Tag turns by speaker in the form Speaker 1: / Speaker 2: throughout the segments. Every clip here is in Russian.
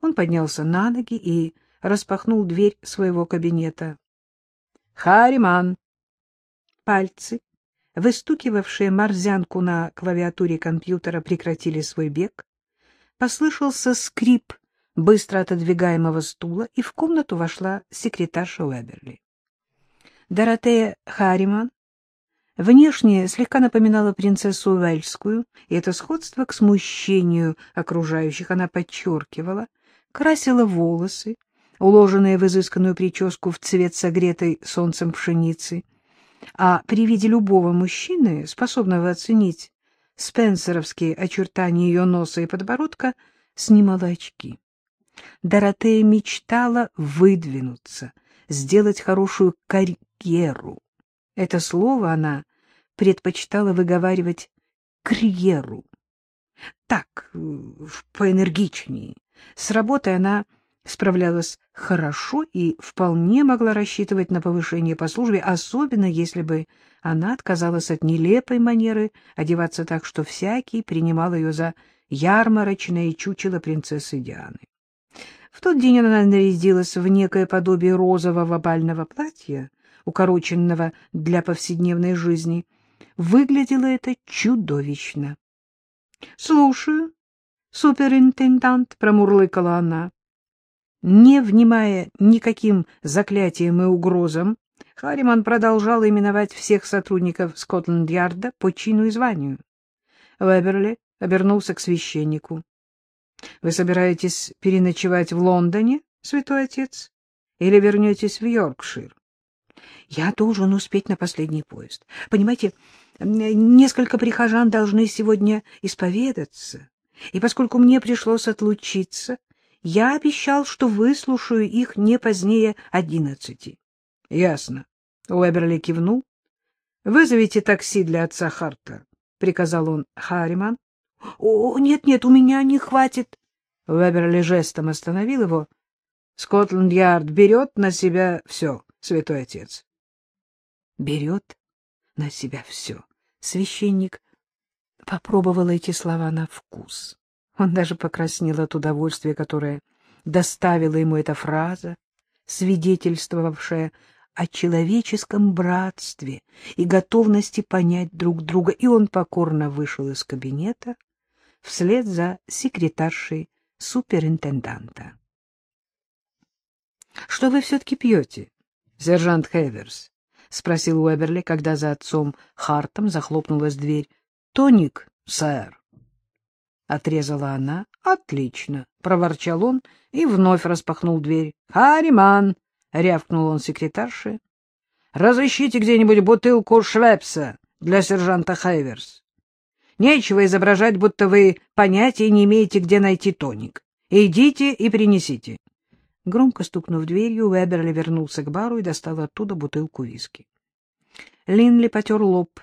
Speaker 1: Он поднялся на ноги и распахнул дверь своего кабинета. «Хариман!» Пальцы, выстукивавшие морзянку на клавиатуре компьютера, прекратили свой бег. Послышался скрип быстро отодвигаемого стула, и в комнату вошла секретарша Уэберли. Доротея Хариман внешне слегка напоминала принцессу Уэльскую, и это сходство к смущению окружающих она подчеркивала, красила волосы, уложенные в изысканную прическу в цвет согретой солнцем пшеницы, а при виде любого мужчины, способного оценить спенсеровские очертания ее носа и подбородка, снимала очки. Доротея мечтала выдвинуться, сделать хорошую карьеру. Это слово она предпочитала выговаривать «карьеру». Так, поэнергичнее. С работой она справлялась хорошо и вполне могла рассчитывать на повышение по службе, особенно если бы она отказалась от нелепой манеры одеваться так, что всякий принимал ее за ярмарочное чучело принцессы Дианы. В тот день она нарядилась в некое подобие розового бального платья, укороченного для повседневной жизни. Выглядело это чудовищно. — Слушаю, суперинтендант, — промурлыкала она. Не внимая никаким заклятиям и угрозам, Харриман продолжал именовать всех сотрудников Скотланд-Ярда по чину и званию. Веберли обернулся к священнику. — Вы собираетесь переночевать в Лондоне, святой отец, или вернетесь в Йоркшир? — Я должен успеть на последний поезд. Понимаете, несколько прихожан должны сегодня исповедаться, и поскольку мне пришлось отлучиться, я обещал, что выслушаю их не позднее одиннадцати. — Ясно. Уэберли кивнул. — Вызовите такси для отца Харта, — приказал он Харриман. — О, нет-нет, у меня не хватит. Уэберли жестом остановил его. — Скотланд-Ярд берет на себя все, святой отец. — Берет на себя все. Священник попробовал эти слова на вкус. Он даже покраснел от удовольствия, которое доставила ему эта фраза, свидетельствовавшая о человеческом братстве и готовности понять друг друга, и он покорно вышел из кабинета вслед за секретаршей суперинтенданта. — Что вы все-таки пьете, сержант Хеверс? — спросил Уэберли, когда за отцом Хартом захлопнулась дверь. — Тоник, сэр. — отрезала она. — Отлично, — проворчал он и вновь распахнул дверь. — Хариман! — рявкнул он секретарше. — Разыщите где-нибудь бутылку швепса для сержанта Хайверс. Нечего изображать, будто вы понятия не имеете, где найти тоник. Идите и принесите. Громко стукнув дверью, Веберли вернулся к бару и достал оттуда бутылку виски. Линли потер лоб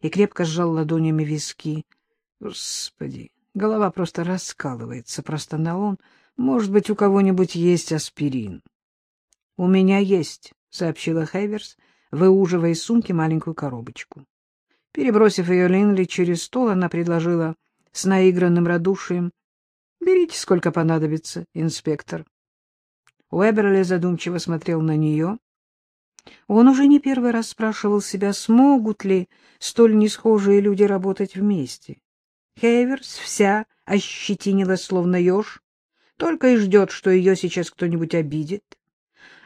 Speaker 1: и крепко сжал ладонями виски. Господи! Голова просто раскалывается, простонал он. Может быть, у кого-нибудь есть аспирин? — У меня есть, — сообщила Хейверс, выуживая из сумки маленькую коробочку. Перебросив ее Линли через стол, она предложила с наигранным радушием. — Берите, сколько понадобится, инспектор. Уэберли задумчиво смотрел на нее. Он уже не первый раз спрашивал себя, смогут ли столь несхожие люди работать вместе. Хейверс вся ощетинилась, словно еж, только и ждет, что ее сейчас кто-нибудь обидит.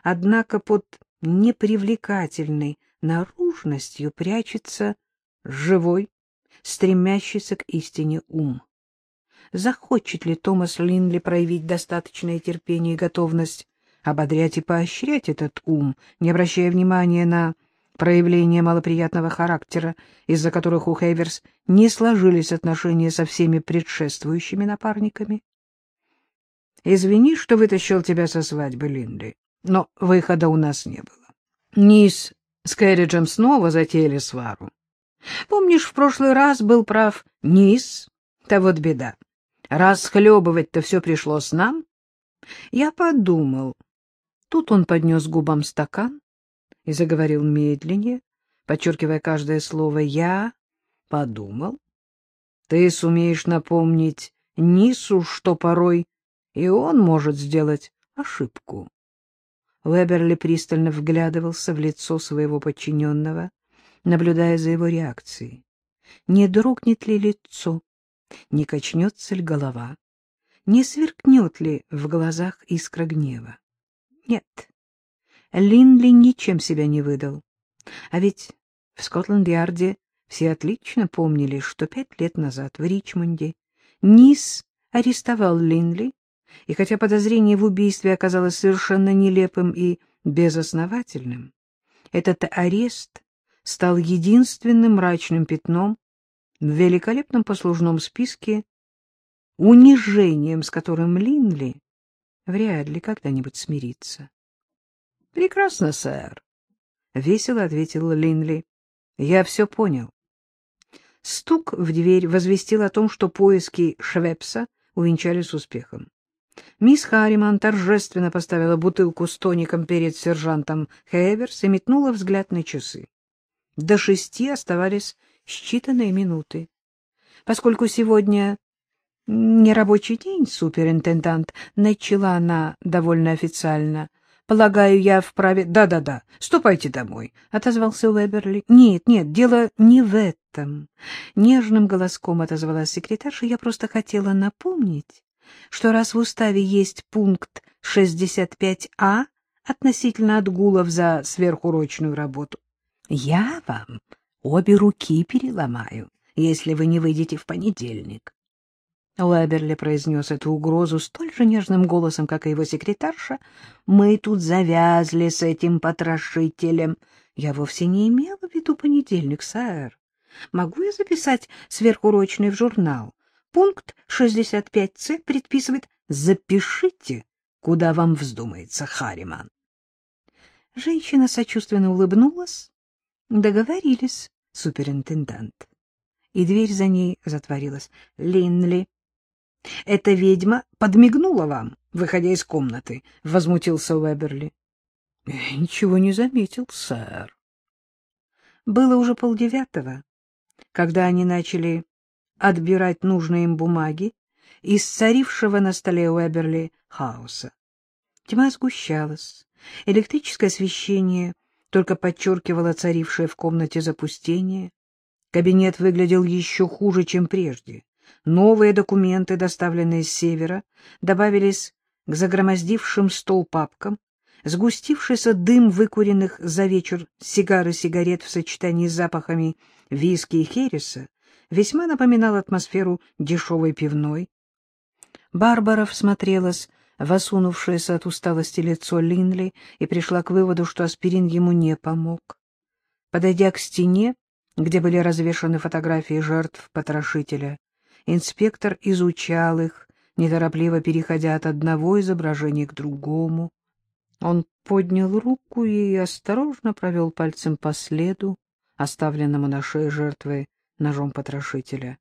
Speaker 1: Однако под непривлекательной наружностью прячется живой, стремящийся к истине ум. Захочет ли Томас Линли проявить достаточное терпение и готовность ободрять и поощрять этот ум, не обращая внимания на проявления малоприятного характера, из-за которых у Хейверс не сложились отношения со всеми предшествующими напарниками. «Извини, что вытащил тебя со свадьбы, Линли, но выхода у нас не было. Низ с Кэрриджем снова затеяли свару. Помнишь, в прошлый раз был прав Низ? Да вот беда. Расхлебывать-то все пришлось нам. Я подумал. Тут он поднес губам стакан, и заговорил медленнее, подчеркивая каждое слово «я», подумал. Ты сумеешь напомнить Нису, что порой и он может сделать ошибку. Уэберли пристально вглядывался в лицо своего подчиненного, наблюдая за его реакцией. Не дрогнет ли лицо, не качнется ли голова, не сверкнет ли в глазах искра гнева. Нет, Линли ничем себя не выдал. А ведь в Скотланд-Ярде все отлично помнили, что пять лет назад в Ричмонде Низ арестовал Линли, и хотя подозрение в убийстве оказалось совершенно нелепым и безосновательным, этот арест стал единственным мрачным пятном в великолепном послужном списке, унижением, с которым Линли вряд ли когда-нибудь смирится. — Прекрасно, сэр, — весело ответил Линли. — Я все понял. Стук в дверь возвестил о том, что поиски Швепса увенчались успехом. Мисс Харриман торжественно поставила бутылку с тоником перед сержантом Хейверс и метнула взгляд на часы. До шести оставались считанные минуты. Поскольку сегодня не рабочий день, суперинтендант, начала она довольно официально. Полагаю, я вправе... Да-да-да, ступайте домой, — отозвался Уэберли. Нет, нет, дело не в этом. Нежным голоском отозвалась секретарша. Я просто хотела напомнить, что раз в уставе есть пункт 65А относительно отгулов за сверхурочную работу, я вам обе руки переломаю, если вы не выйдете в понедельник. Уэберли произнес эту угрозу столь же нежным голосом, как и его секретарша. «Мы тут завязли с этим потрошителем. Я вовсе не имела в виду понедельник, сэр. Могу я записать сверхурочный в журнал? Пункт 65С предписывает «Запишите, куда вам вздумается, Хариман». Женщина сочувственно улыбнулась. Договорились, суперинтендант. И дверь за ней затворилась. Линли — Эта ведьма подмигнула вам, выходя из комнаты, — возмутился Уэберли. — Ничего не заметил, сэр. Было уже полдевятого, когда они начали отбирать нужные им бумаги из царившего на столе Уэберли хаоса. Тьма сгущалась, электрическое освещение только подчеркивало царившее в комнате запустение. Кабинет выглядел еще хуже, чем прежде. Новые документы, доставленные с севера, добавились к загромоздившим стол папкам. Сгустившийся дым выкуренных за вечер сигар и сигарет в сочетании с запахами виски и хереса весьма напоминал атмосферу дешевой пивной. Барбара всмотрелась в осунувшееся от усталости лицо Линли и пришла к выводу, что аспирин ему не помог. Подойдя к стене, где были развешаны фотографии жертв потрошителя, Инспектор изучал их, неторопливо переходя от одного изображения к другому. Он поднял руку и осторожно провел пальцем по следу, оставленному на шее жертвы ножом потрошителя.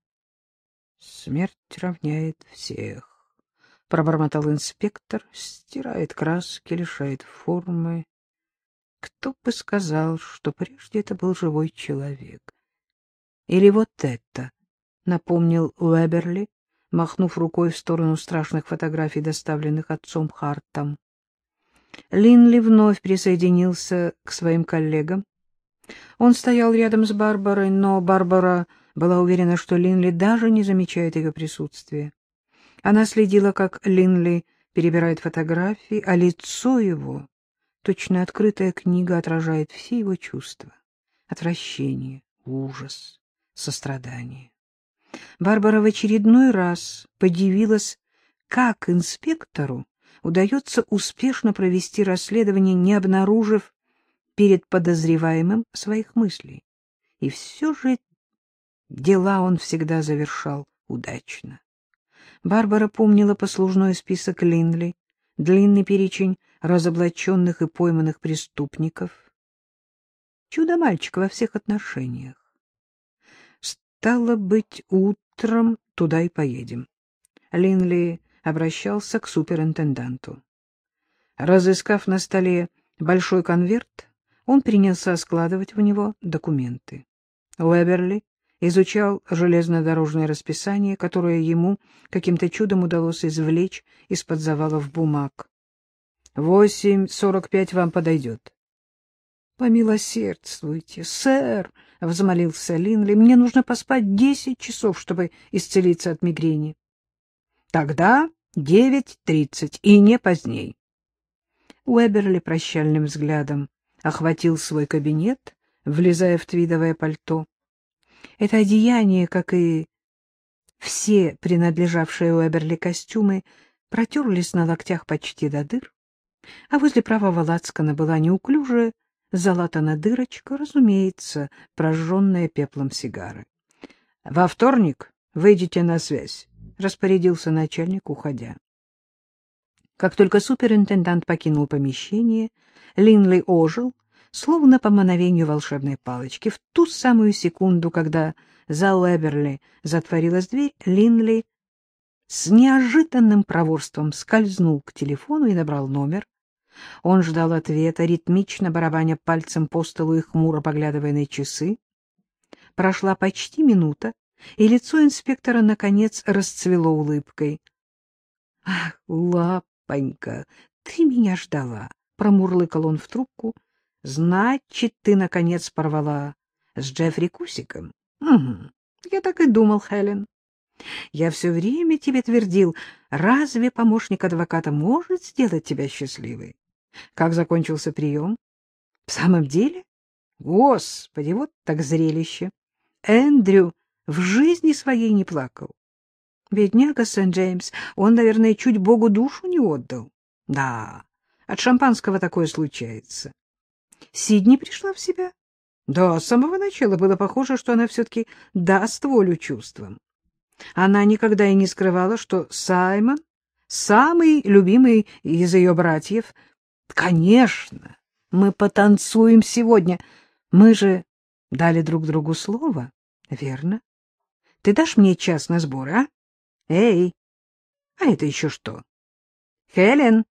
Speaker 1: — Смерть равняет всех, — пробормотал инспектор, стирает краски, лишает формы. Кто бы сказал, что прежде это был живой человек? Или вот это напомнил Уэберли, махнув рукой в сторону страшных фотографий, доставленных отцом Хартом. Линли вновь присоединился к своим коллегам. Он стоял рядом с Барбарой, но Барбара была уверена, что Линли даже не замечает ее присутствия. Она следила, как Линли перебирает фотографии, а лицо его, точно открытая книга, отражает все его чувства — отвращение, ужас, сострадание. Барбара в очередной раз подивилась, как инспектору удается успешно провести расследование, не обнаружив перед подозреваемым своих мыслей. И все же дела он всегда завершал удачно. Барбара помнила послужной список Линли, длинный перечень разоблаченных и пойманных преступников. Чудо-мальчик во всех отношениях. Стало быть, утром туда и поедем. Линли обращался к суперинтенданту. Разыскав на столе большой конверт, он принялся складывать в него документы. Уэберли изучал железнодорожное расписание, которое ему каким-то чудом удалось извлечь из-под завалов бумаг. «Восемь сорок пять вам подойдет». «Помилосердствуйте, сэр!» — взмолился Линли. «Мне нужно поспать десять часов, чтобы исцелиться от мигрени». «Тогда девять тридцать, и не поздней». Уэберли прощальным взглядом охватил свой кабинет, влезая в твидовое пальто. Это одеяние, как и все принадлежавшие Уэберли костюмы, протерлись на локтях почти до дыр, а возле правого лацкана была неуклюжая залатана дырочка, разумеется, прожженная пеплом сигары. — Во вторник выйдете на связь, — распорядился начальник, уходя. Как только суперинтендант покинул помещение, Линли ожил, словно по мановению волшебной палочки. В ту самую секунду, когда за Уэберли затворилась дверь, Линли с неожиданным проворством скользнул к телефону и набрал номер. Он ждал ответа, ритмично барабаня пальцем по столу и хмуро поглядывая на часы. Прошла почти минута, и лицо инспектора, наконец, расцвело улыбкой. — Ах, лапонька, ты меня ждала! — промурлыкал он в трубку. — Значит, ты, наконец, порвала с Джеффри Кусиком? — Угу. Я так и думал, Хелен. Я все время тебе твердил, разве помощник адвоката может сделать тебя счастливой? Как закончился прием? В самом деле? Господи, вот так зрелище! Эндрю в жизни своей не плакал. Бедняга Сент-Джеймс, он, наверное, чуть Богу душу не отдал. Да, от шампанского такое случается. Сидни пришла в себя? Да, с самого начала было похоже, что она все-таки даст волю чувствам. Она никогда и не скрывала, что Саймон — самый любимый из ее братьев. Конечно, мы потанцуем сегодня. Мы же дали друг другу слово, верно? Ты дашь мне час на сбор, а? Эй, а это еще что? Хелен!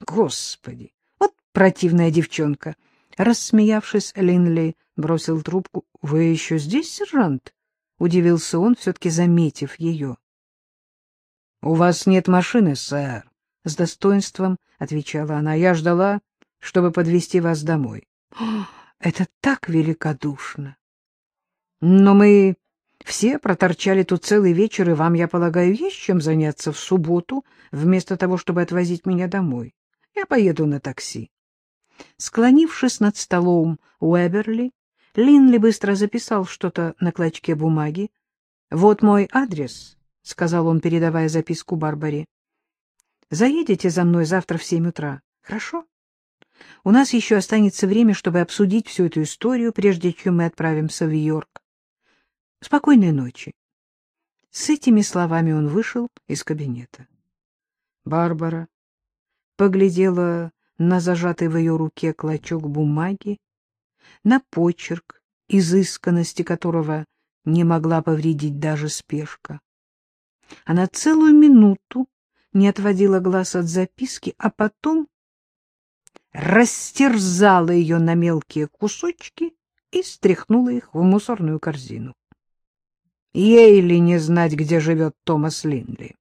Speaker 1: Господи, вот противная девчонка! Рассмеявшись, Линли бросил трубку. — Вы еще здесь, сержант? — удивился он, все-таки заметив ее. — У вас нет машины, сэр, — с достоинством отвечала она. — Я ждала, чтобы подвезти вас домой. — Это так великодушно! Но мы все проторчали тут целый вечер, и вам, я полагаю, есть чем заняться в субботу, вместо того, чтобы отвозить меня домой. Я поеду на такси. Склонившись над столом Уэберли, Линли быстро записал что-то на клочке бумаги. — Вот мой адрес, — сказал он, передавая записку Барбаре. — Заедете за мной завтра в семь утра, хорошо? У нас еще останется время, чтобы обсудить всю эту историю, прежде чем мы отправимся в Йорк. Спокойной ночи. С этими словами он вышел из кабинета. Барбара поглядела на зажатый в ее руке клочок бумаги, на почерк, изысканности которого не могла повредить даже спешка. Она целую минуту не отводила глаз от записки, а потом растерзала ее на мелкие кусочки и стряхнула их в мусорную корзину. Ей ли не знать, где живет Томас Линли?